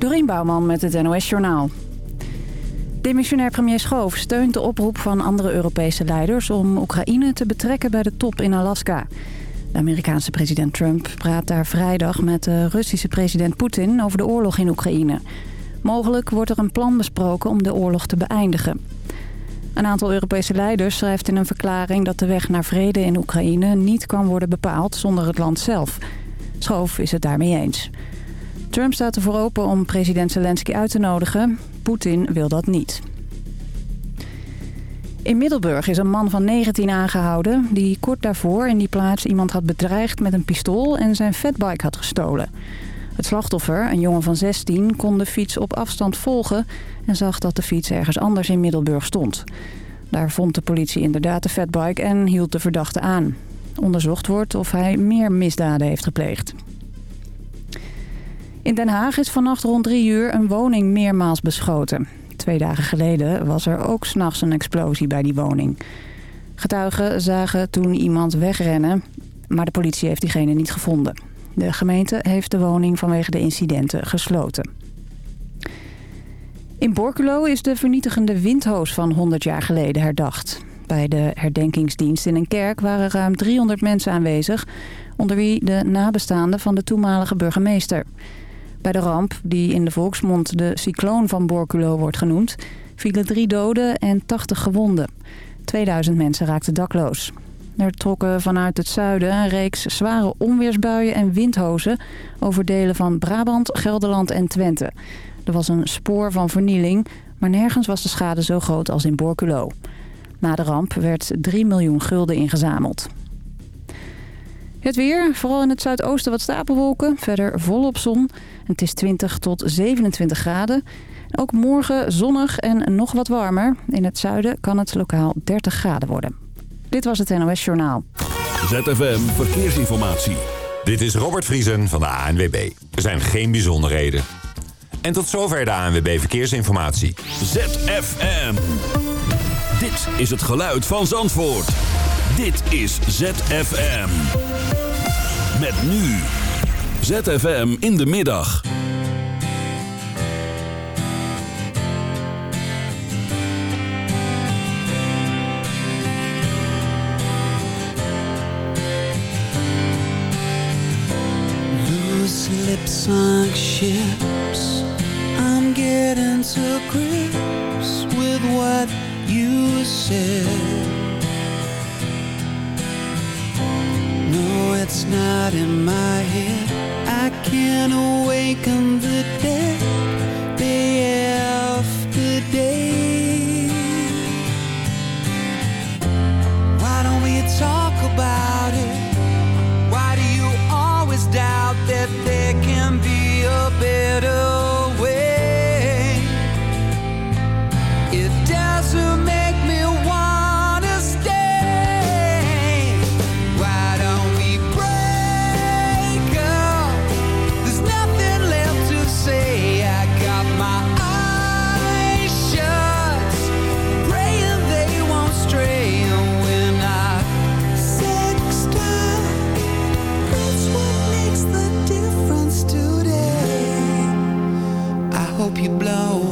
Dorien Bouwman met het NOS Journaal. Demissionair premier Schoof steunt de oproep van andere Europese leiders... om Oekraïne te betrekken bij de top in Alaska. De Amerikaanse president Trump praat daar vrijdag met de Russische president Poetin... over de oorlog in Oekraïne. Mogelijk wordt er een plan besproken om de oorlog te beëindigen. Een aantal Europese leiders schrijft in een verklaring... dat de weg naar vrede in Oekraïne niet kan worden bepaald zonder het land zelf. Schoof is het daarmee eens... Trump staat ervoor open om president Zelensky uit te nodigen. Poetin wil dat niet. In Middelburg is een man van 19 aangehouden... die kort daarvoor in die plaats iemand had bedreigd met een pistool... en zijn fatbike had gestolen. Het slachtoffer, een jongen van 16, kon de fiets op afstand volgen... en zag dat de fiets ergens anders in Middelburg stond. Daar vond de politie inderdaad de fatbike en hield de verdachte aan. Onderzocht wordt of hij meer misdaden heeft gepleegd. In Den Haag is vannacht rond drie uur een woning meermaals beschoten. Twee dagen geleden was er ook s'nachts een explosie bij die woning. Getuigen zagen toen iemand wegrennen, maar de politie heeft diegene niet gevonden. De gemeente heeft de woning vanwege de incidenten gesloten. In Borculo is de vernietigende windhoos van 100 jaar geleden herdacht. Bij de herdenkingsdienst in een kerk waren ruim 300 mensen aanwezig... onder wie de nabestaanden van de toenmalige burgemeester. Bij de ramp, die in de volksmond de cycloon van Borculo wordt genoemd... vielen drie doden en 80 gewonden. 2000 mensen raakten dakloos. Er trokken vanuit het zuiden een reeks zware onweersbuien en windhozen... over delen van Brabant, Gelderland en Twente. Er was een spoor van vernieling, maar nergens was de schade zo groot als in Borculo. Na de ramp werd 3 miljoen gulden ingezameld. Het weer, vooral in het zuidoosten wat stapelwolken. Verder volop zon. Het is 20 tot 27 graden. Ook morgen zonnig en nog wat warmer. In het zuiden kan het lokaal 30 graden worden. Dit was het NOS Journaal. ZFM Verkeersinformatie. Dit is Robert Vriesen van de ANWB. Er zijn geen bijzonderheden. En tot zover de ANWB Verkeersinformatie. ZFM. Dit is het geluid van Zandvoort. Dit is ZFM. Met nu. ZFM in de middag. Loose lips sunk ships I'm getting to grips with what you said No, it's not in my head. I can't awaken the dead hope you blow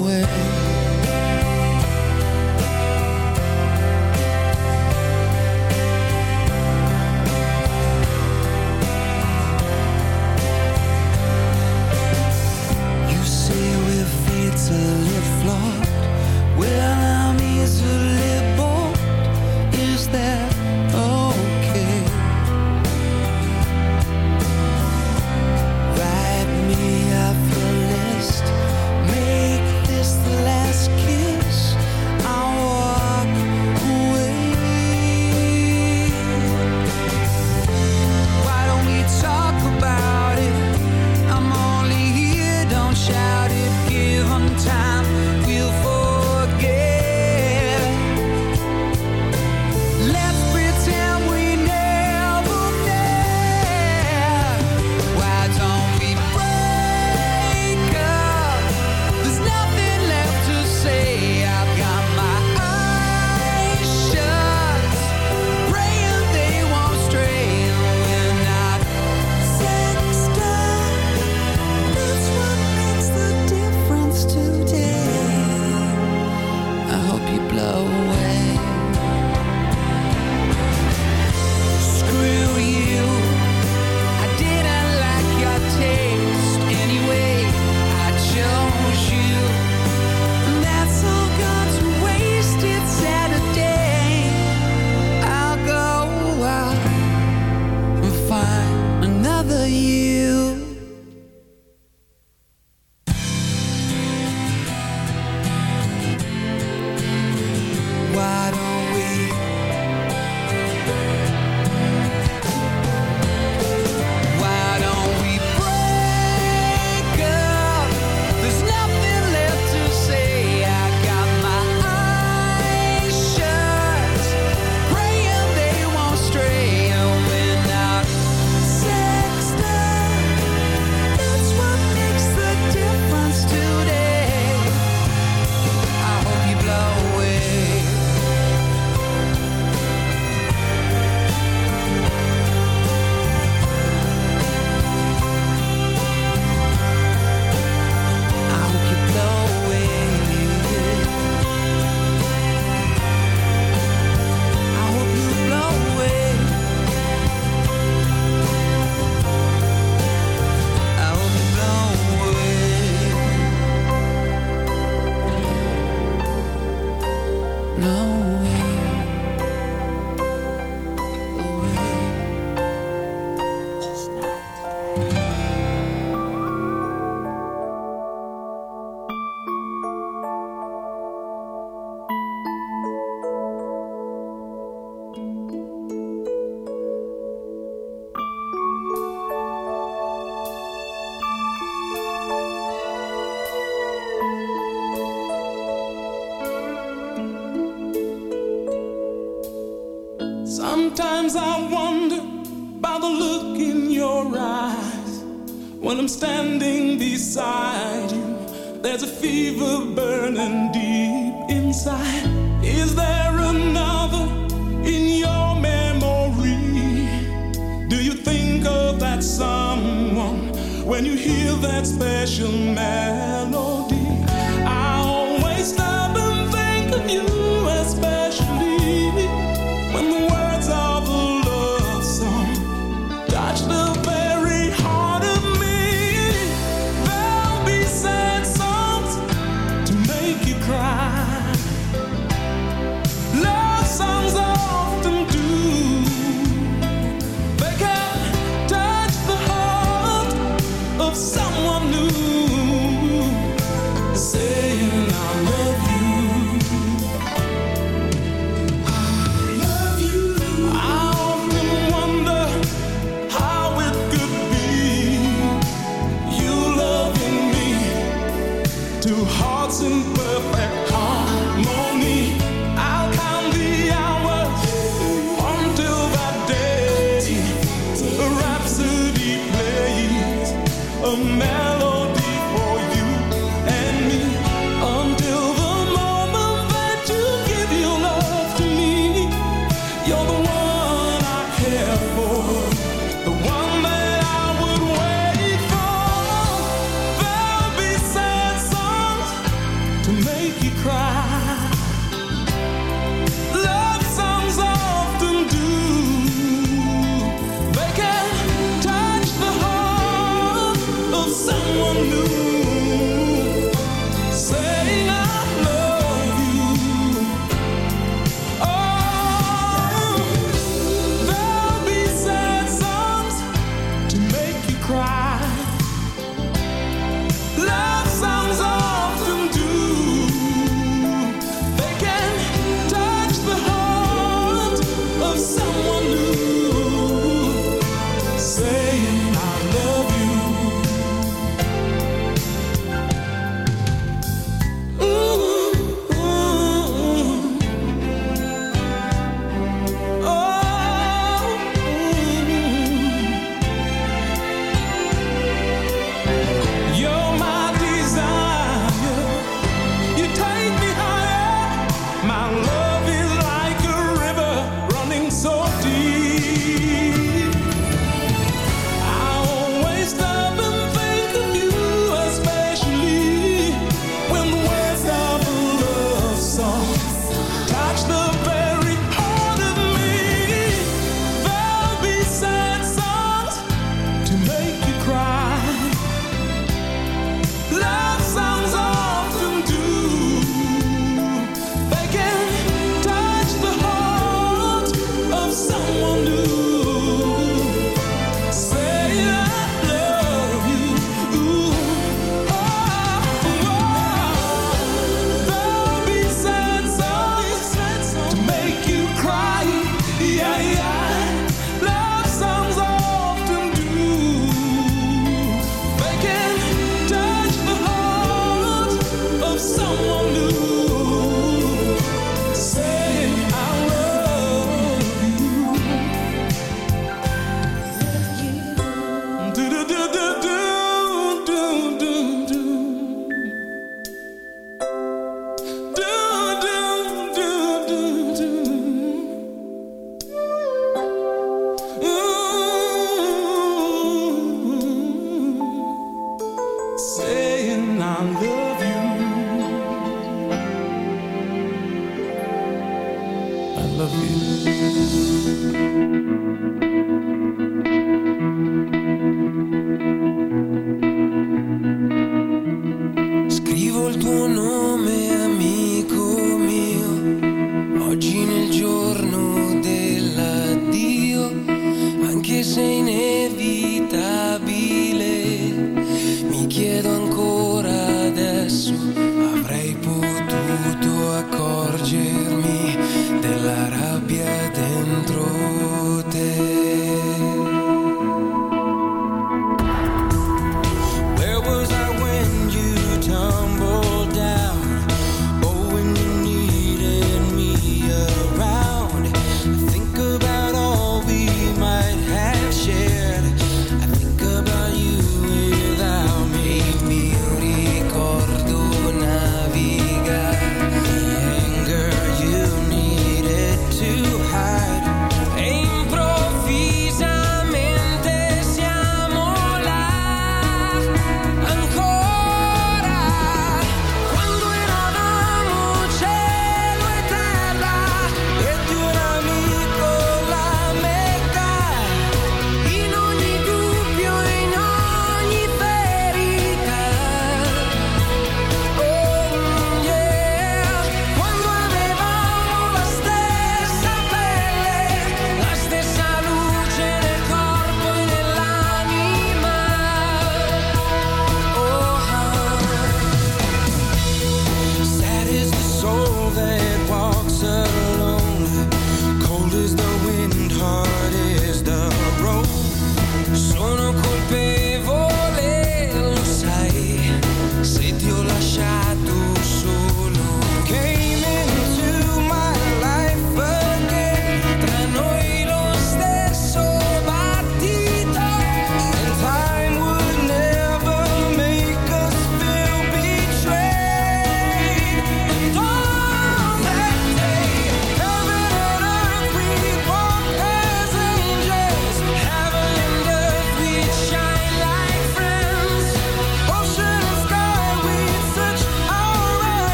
love you.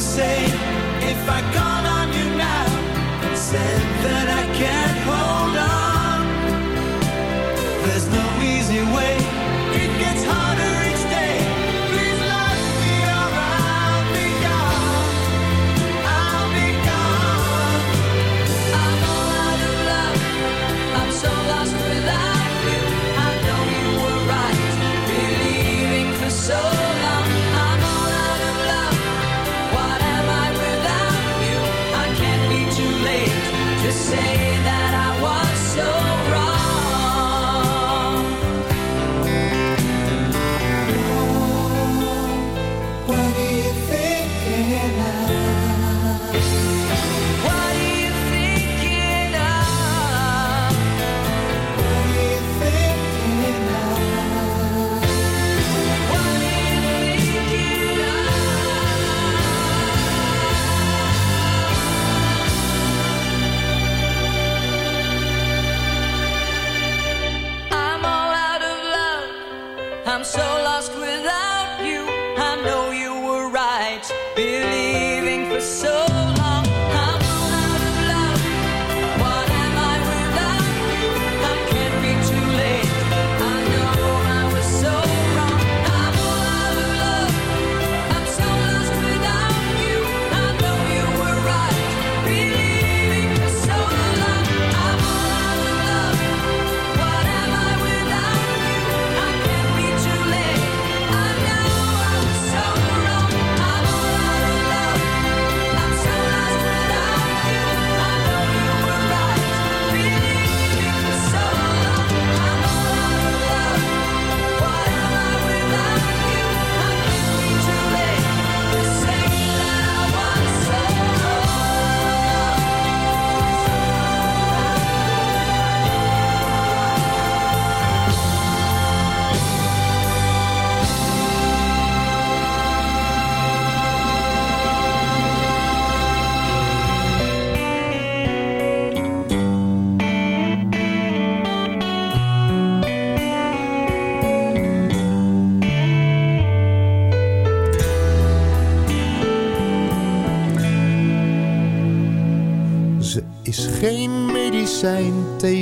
say if I gone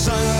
sun.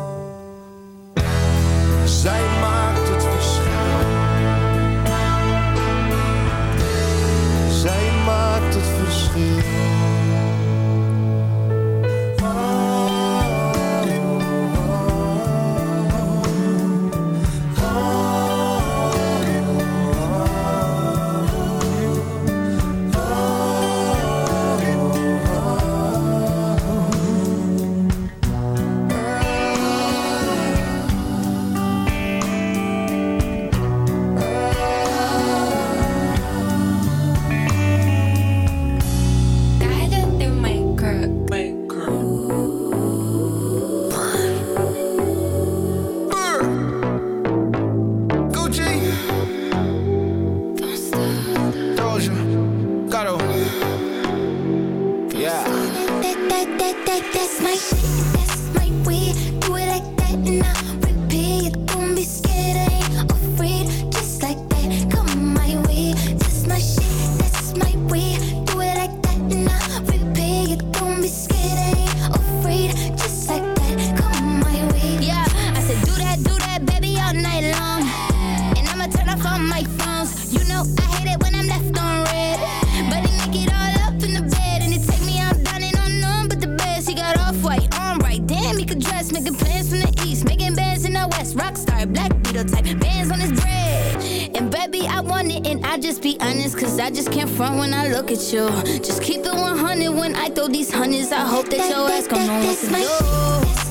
But make it all up in the bed, and take me out and on none but the best. He got off white, on damn, he could dress, plans from the east, making bands in the west. Black beetle type, bands on his bread. And baby, I want it, and I just be honest, cause I just can't front when I look at you. Just keep it 100 when I throw these hundreds. I hope that your ass gon' know what to do.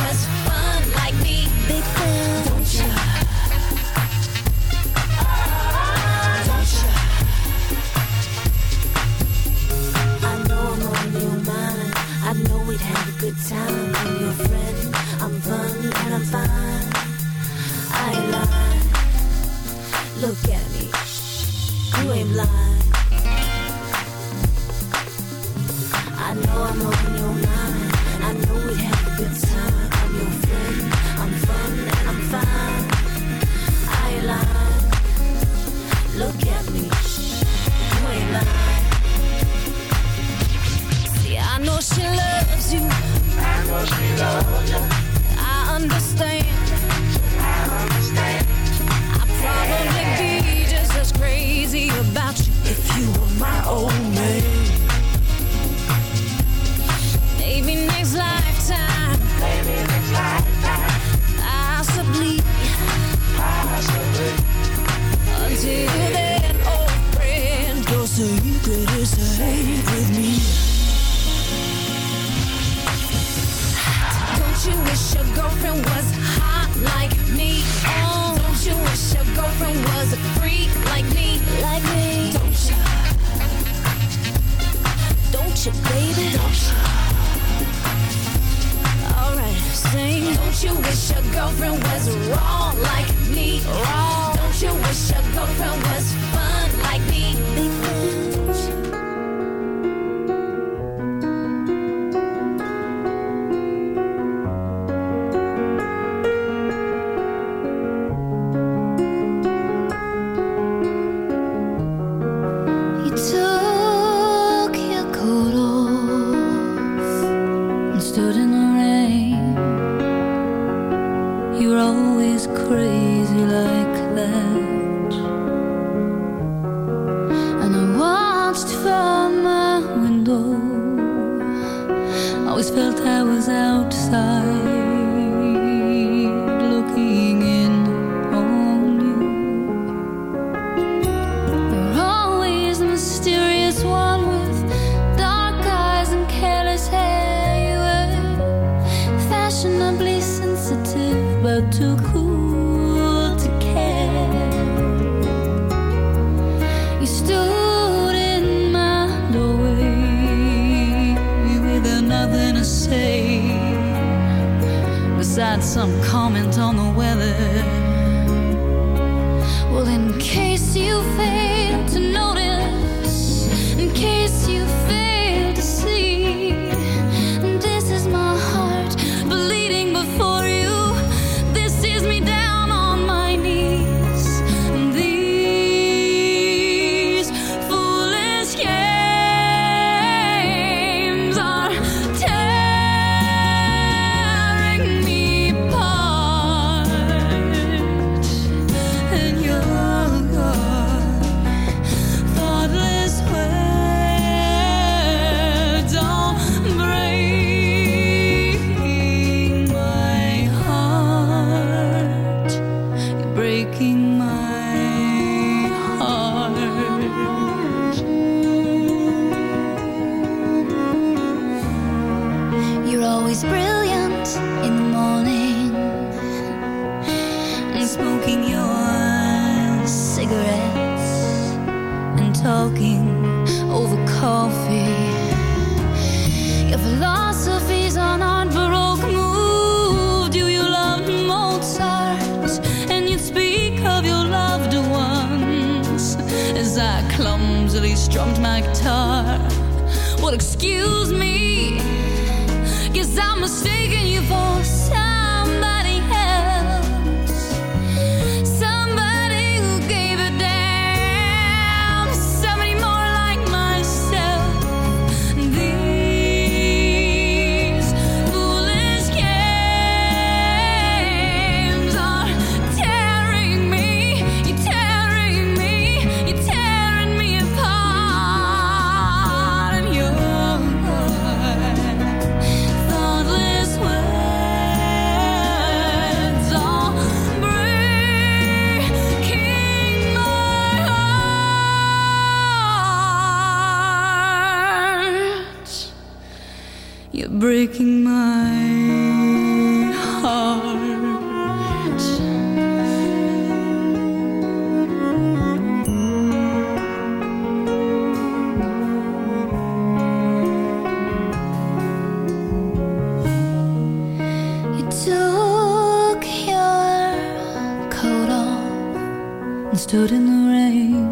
and stood in the rain.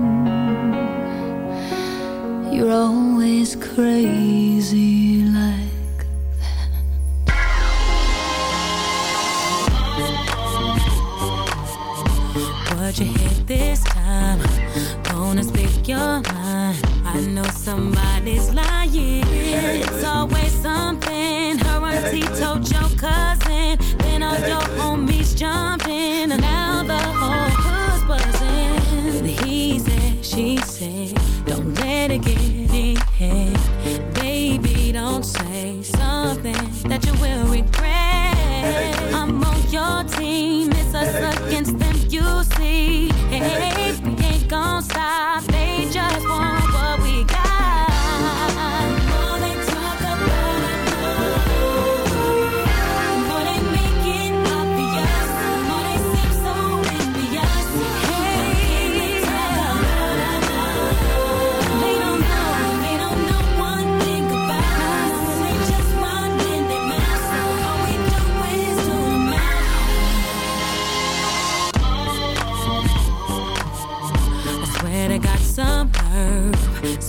You're always crazy like What you hit this time? Gonna speak your mind. I know somebody's lying. It's always something. Her auntie told your cousin. Then all your homies jumping. That you will regret.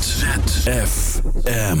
ZFM.